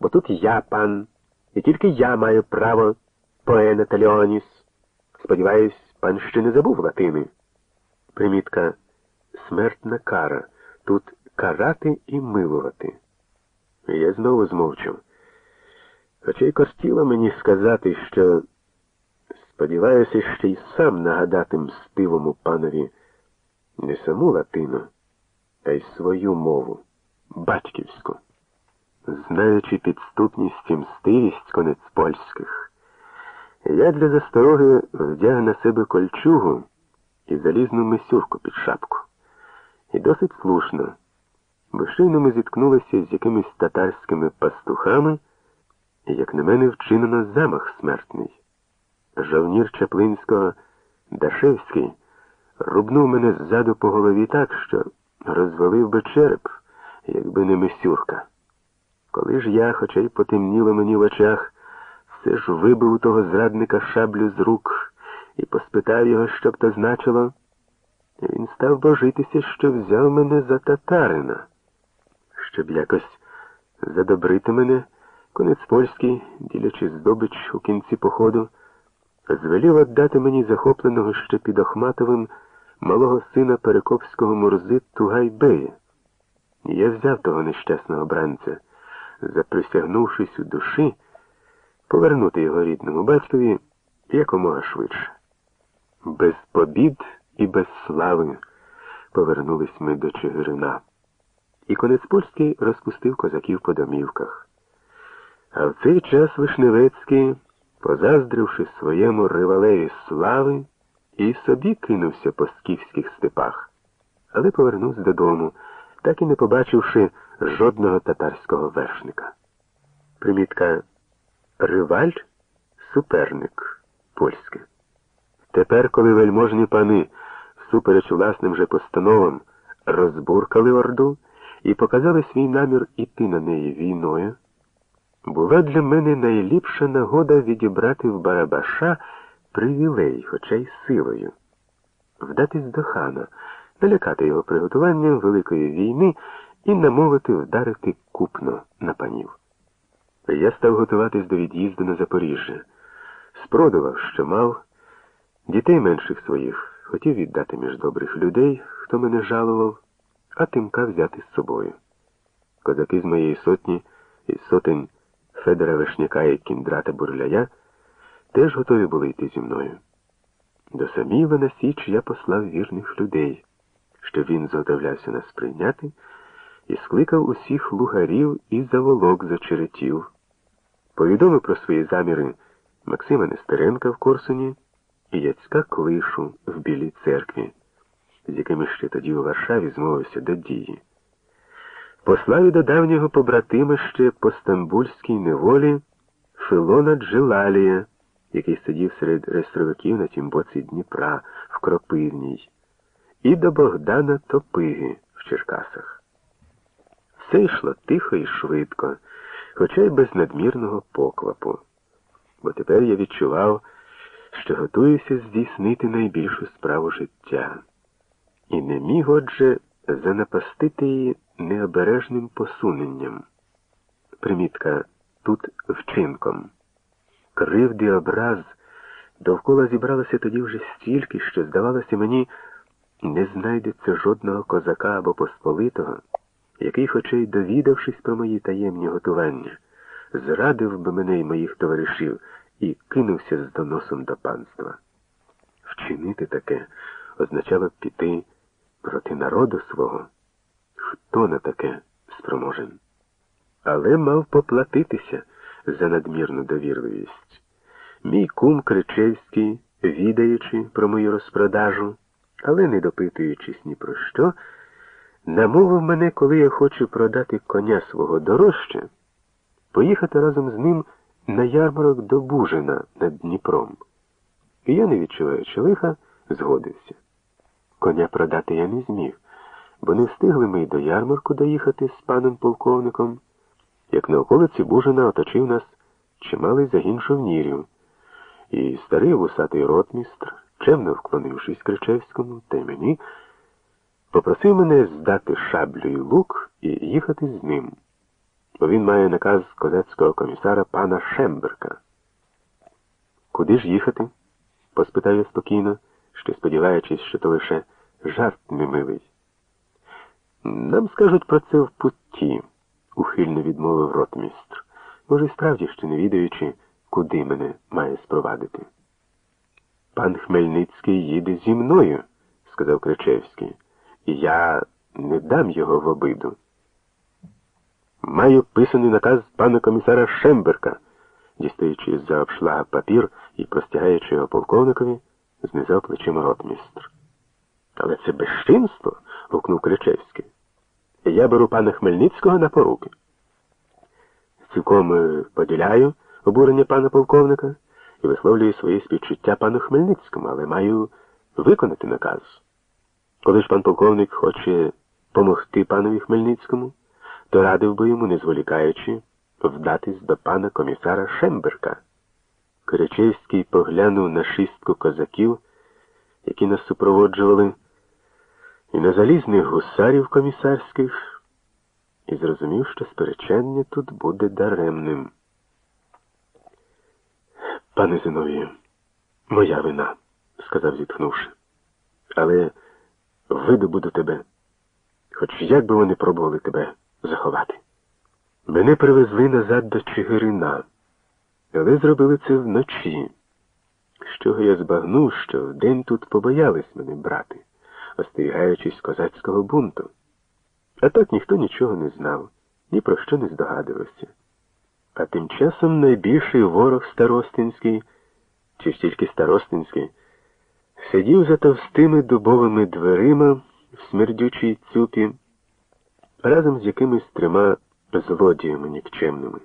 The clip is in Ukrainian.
бо тут я пан, і тільки я маю право поена таліоніс. Сподіваюсь, пан ще не забув латини. Примітка смертна кара. Тут карати і милувати. Я знову змовчав. Хоча й кортіло мені сказати, що сподіваюся, ще й сам нагадати мстивому панові не саму латину, а й свою мову, батьківську. Знаючи підступність і мстивість конець польських, я для застороги вдяг на себе кольчугу і залізну мисюрку під шапку. І досить слушно, бо щойно ми зіткнулися з якимись татарськими пастухами, і, як на мене, вчинено замах смертний. Жовнір Чаплинського Дашевський рубнув мене ззаду по голові так, що розвалив би череп, якби не мисюрка. Коли ж я, хоча й потемніло мені в очах, все ж вибив у того зрадника шаблю з рук і поспитав його, що б то значило, він став божитися, що взяв мене за татарина. Щоб якось задобрити мене, конець польський, ділячи здобич у кінці походу, звелів віддати мені захопленого ще під Охматовим малого сина Перекопського Мурзи Тугайбея. Я взяв того нещасного бранця, заприсягнувшись у душі, повернути його рідному батькові якомога швидше. Без побід і без слави повернулись ми до Чигирина. І конець польський розпустив козаків по домівках. А в цей час Вишневецький, позаздривши своєму ривалеві слави, і собі кинувся по скіфських степах, але повернувся додому, так і не побачивши жодного татарського вершника. Примітка Риваль суперник польське. Тепер, коли вельможні пани, всупереч власним же постановам, розбуркали Орду і показали свій намір іти на неї війною, була для мене найліпша нагода відібрати в Барабаша привілей, хоча й силою, вдатись до хана, налякати його приготуванням великої війни і намовити вдарити купно на панів. Я став готуватись до від'їзду на Запоріжжя, спродував, що мав, дітей менших своїх хотів віддати між добрих людей, хто мене жалував, а тимка взяти з собою. Козаки з моєї сотні із сотень Федора Вишняка і Кіндрата Бурляя теж готові були йти зі мною. До Саміла на Січ я послав вірних людей, що він зготовлявся нас прийняти, і скликав усіх лугарів і заволок зачеретів. Повідомив про свої заміри Максима Нестеренка в Корсуні і Яцька Клишу в Білій церкві, з якими ще тоді у Варшаві змовився до дії. Послав до давнього побратима ще по стамбульській неволі Филона Джилалія, який сидів серед рестровиків на тім боці Дніпра в Кропивній, і до Богдана Топиги в Черкасах. Все йшло тихо і швидко, хоча й без надмірного поквапу. Бо тепер я відчував, що готуюся здійснити найбільшу справу життя, і не міг, отже, занапастити її необережним посуненням. Примітка тут вчинком. Кривди образ довкола зібралося тоді вже стільки, що, здавалося мені, не знайдеться жодного козака або посполитого, який, хоча й довідавшись про мої таємні готування, зрадив би мене і моїх товаришів і кинувся з доносом до панства. Вчинити таке означало б піти проти народу свого. Хто на таке спроможен? Але мав поплатитися за надмірну довірливість. Мій кум Кричевський, відаючи про мою розпродажу, але не допитуючись ні про що, намовив мене, коли я хочу продати коня свого дорожче, поїхати разом з ним на ярмарок до Бужина над Дніпром. І я, не відчуваючи лиха, згодився. Коня продати я не зміг, бо не встигли ми й до ярмарку доїхати з паном полковником, як на околиці Бужина оточив нас чималий загін шовнірів, і старий вусатий ротмістр, чемно вклонившись Кричевському та й мені, попросив мене здати шаблю й лук і їхати з ним. бо він має наказ козацького комісара пана Шемберка. Куди ж їхати? поспитав я спокійно, ще сподіваючись, що то лише жарт немилий. Нам скажуть про це в путті, ухильно відмовив ротмістр, може, справді ще не відаючи, куди мене має спровадити. Пан Хмельницький їде зі мною, сказав Кричевський, і я не дам його в обиду. Маю писаний наказ пана комісара Шемберка, дістаючи з-за обшлага папір і простягаючи його полковникові, знизав плечима ротмістр. Але це безчинство. гукнув Кричевський. Я беру пана Хмельницького на поруки. Цілком е, поділяю обурення пана полковника і висловлюю свої співчуття пану Хмельницькому, але маю виконати наказ. Коли ж пан полковник хоче помогти панові Хмельницькому, то радив би йому, не зволікаючи, вдатись до пана комісара Шемберка. Киричевський поглянув на шістку козаків, які нас супроводжували, і на залізних гусарів комісарських, і зрозумів, що сперечення тут буде даремним. Пане Зиновію, моя вина, сказав зітхнувши, але видобуду тебе, хоч як би вони пробували тебе заховати. Мене привезли назад до Чигирина, але зробили це вночі, з чого я збагнув, що вдень тут побоялись мене брати, остерігаючись козацького бунту. А так ніхто нічого не знав, ні про що не здогадувався. А тим часом найбільший ворог старостинський, чи ж тільки старостинський, сидів за товстими дубовими дверима в смердючій цюпі разом з якимись трьома злодіями нікчемними.